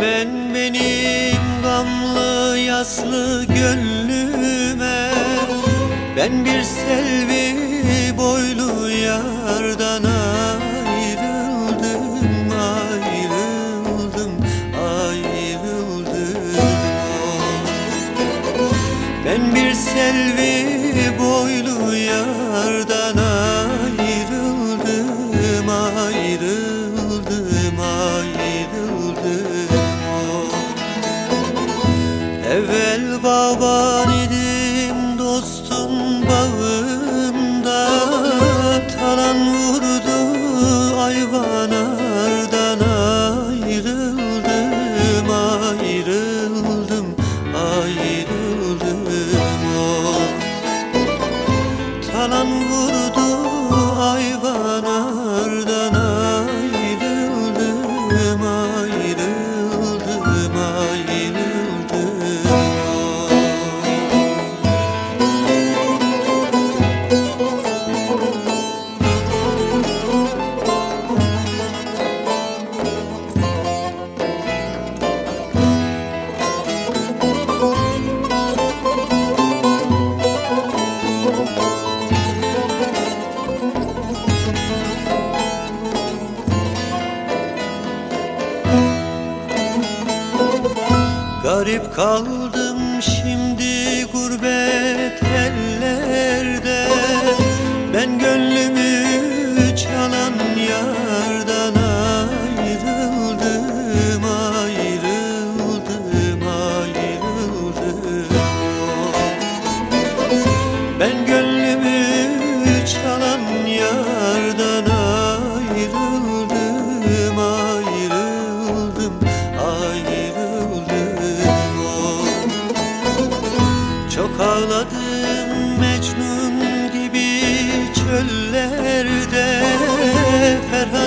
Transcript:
Değmen benim gamlı yaslı gönlüme Ben bir selvi boylu yardan ayrıldım Ayrıldım, ayrıldım. Ben bir selvi Evvel baban idim dostun bağında Talan vurdu ayvanardan ayrıldım Ayrıldım, ayrıldım oh. Talan vurdu Garip kaldım şimdi gurbet ellerde. Ben gönlümü çalan yar Ağladım Mecnun gibi çöllerde Ferhat